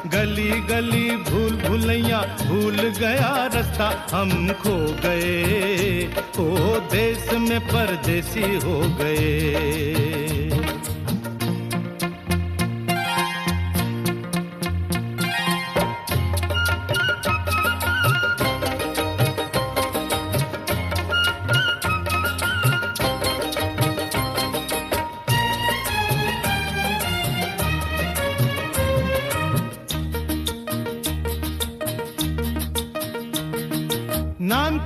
गली गली भूल भूलैया, भूल गया रास्ता, हम खो गए। ओ देश में परदेसी हो गए।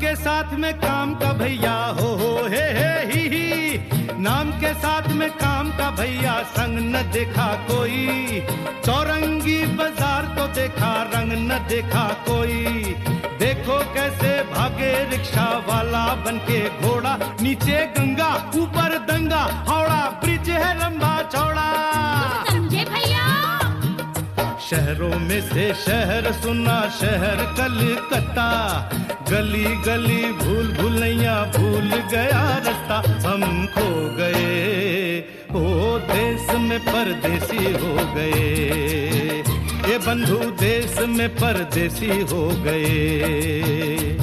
के साथ में काम का भैया, हो हो, हे हे, ही ही। नाम के साथ में काम का भैया, संग न देखा कोई। चौरंगी बाज़ार तो देखा, रंग न देखा कोई। देखो कैसे भागे रिक्शा वाला बन के घोड़ा। नीचे गंगा, ऊपर दंगा, हावड़ा, ब्रिज है लंबा चौड़ा। समझे भैया? शहरों में से शहर सुना, शहर कलकत्ता। गली गली भूल भूलैया भूल गया रास्ता। हम खो गए, ओ देश में परदेसी हो गए। ये बंधु देश में परदेसी हो गए।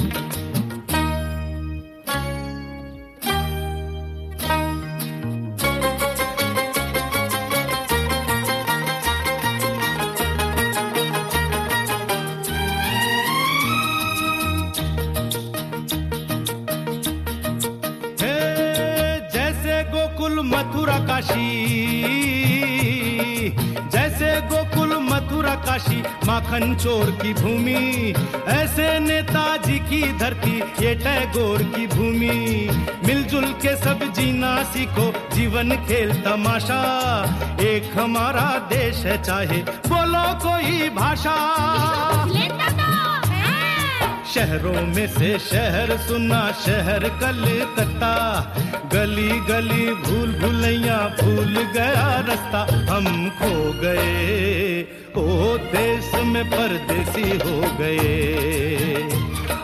गोकुल मथुरा काशी। जैसे गोकुल मथुरा काशी, माखन चोर की भूमि। ऐसे नेताजी की धरती, ये टैगोर की भूमि। मिलजुल के सब जीना सीखो, जीवन खेल तमाशा। एक हमारा देश है चाहे, बोलो कोई भाषा। शहरों में से शहर सुना, शहर कलकत्ता। गली गली भूल भुलैया भूल गया रास्ता, हम खो गए। ओ, देश में परदेसी हो गए।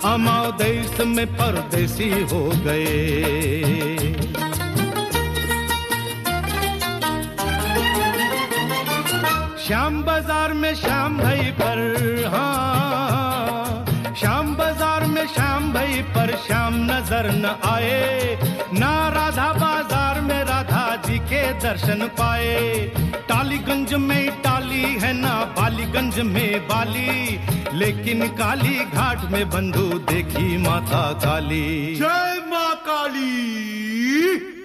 अमाओ देश में परदेसी हो गए। श्याम बाज़ार में श्याम भाई पर हाँ। बाज़ार में श्याम भाई पर श्याम नज़र न आए, ना राधा बाज़ार में राधा जी के दर्शन पाए। टालीगंज में टाली है ना, बालीगंज में बाली, लेकिन काली घाट में बंधु देखी माता काली। जय माँ काली।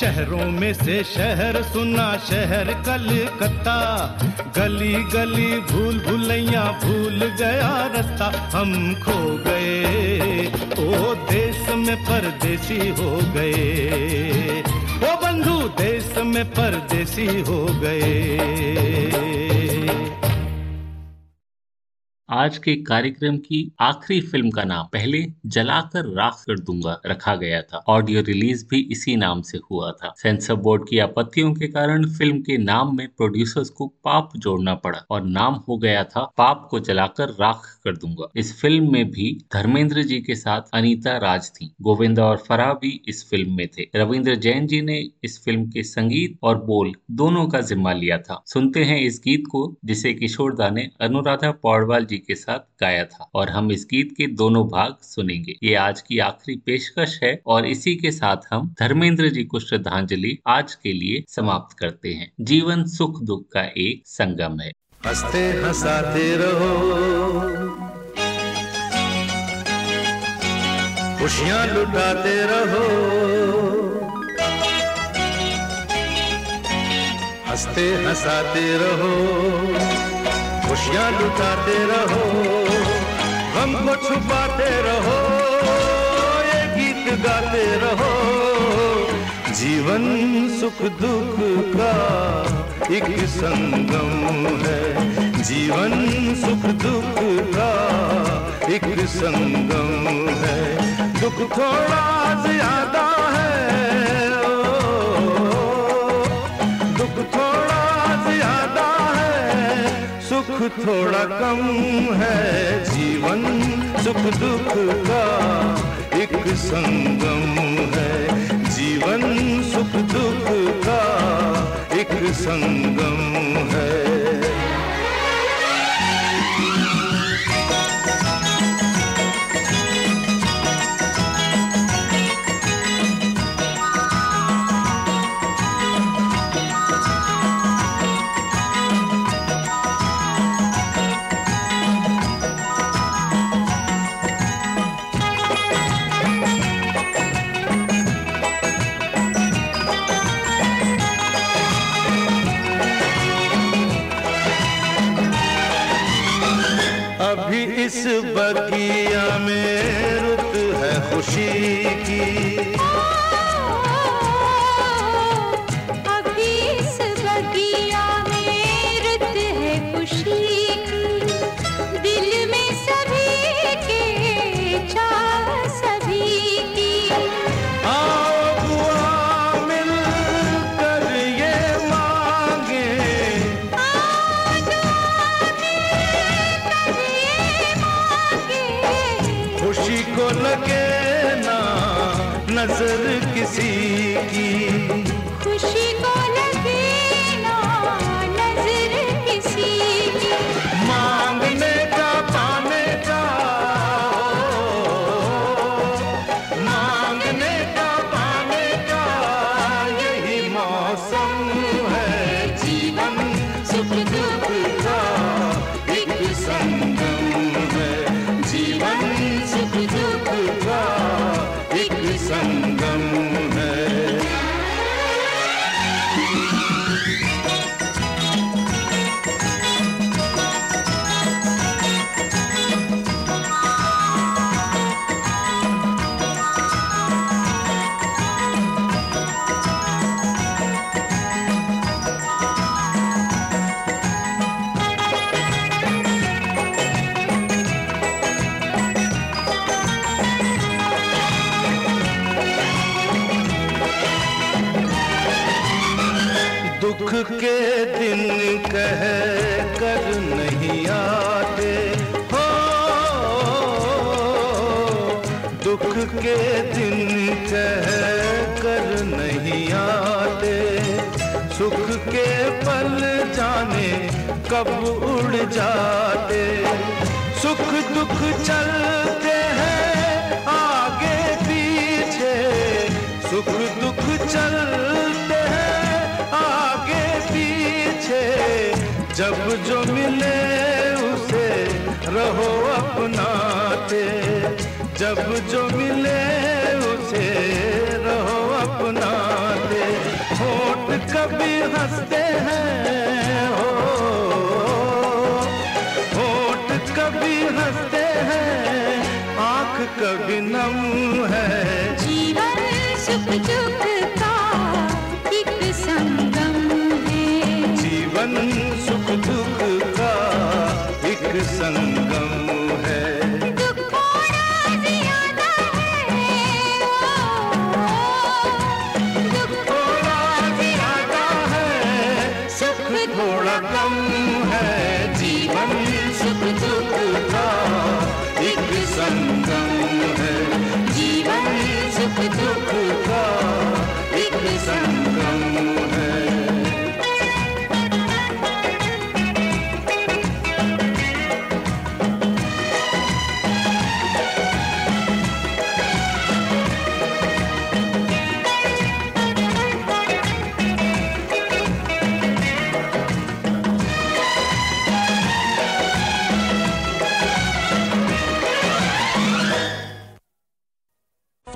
शहरों में से शहर सुना, शहर कलकत्ता। गली गली भूल भूलैया भूल गया रास्ता, हम खो गए। ओ देश में परदेसी हो गए। ओ बंधु देश में परदेसी हो गए। आज के कार्यक्रम की आखिरी फ़िल्म का नाम पहले जलाकर राख कर दूँगा रखा गया था। ऑडियो रिलीज़ भी इसी नाम से हुआ था। सेंसर बोर्ड की आपत्तियों के कारण फ़िल्म के नाम में प्रोड्यूसर्स को पाप जोड़ना पड़ा और नाम हो गया था पाप को जलाकर राख कर दूँगा। इस फ़िल्म में भी धर्मेंद्र जी के साथ अनीता राज थी। गोविंदा और फराह भी इस फ़िल्म में थे। रविंद्र जैन जी ने इस फ़िल्म के संगीत और बोल दोनों का जिम्मा लिया था। सुनते हैं इस गीत को, जिसे किशोर दा ने अनुराधा पौडवाल जी के साथ गाया था और हम इस गीत के दोनों भाग सुनेंगे। ये आज की आखिरी पेशकश है और इसी के साथ हम धर्मेंद्र जी को श्रद्धांजलि आज के लिए समाप्त करते हैं। जीवन सुख दुख का एक संगम है हँसते हंसाते रहो। खुशियाँ लुटाते रहो। हँसते हंसाते रहो। खुशियाँ लुटाते रहो हम को छुपाते रहो ये गीत गाते रहो। जीवन सुख दुख का एक संगम है। जीवन सुख दुख का एक संगम है। दुख थोड़ा ज़्यादा है ओ, दुख थोड़ा ज़्यादा है सुख थोड़ा कम है। जीवन सुख दुख का एक संगम है। जीवन सुख दुख का एक संगम है।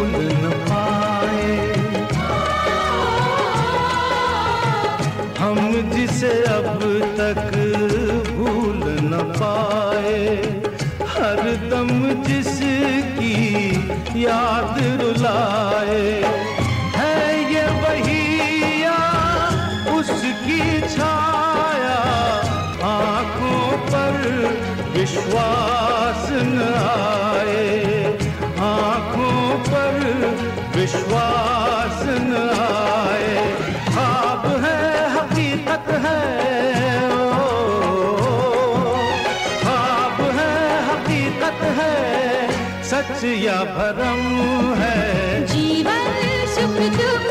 भूल न पाए। हम जिसे अब तक भूल न पाए, हर दम जिसकी याद रुलाए। है ये वही उसकी छाया, आँखों पर विश्वास न आए विश्वास न आए। खाब है हकीकत है ओ, खाब है हकीकत है सच या भरम है। जीवन सुख दुख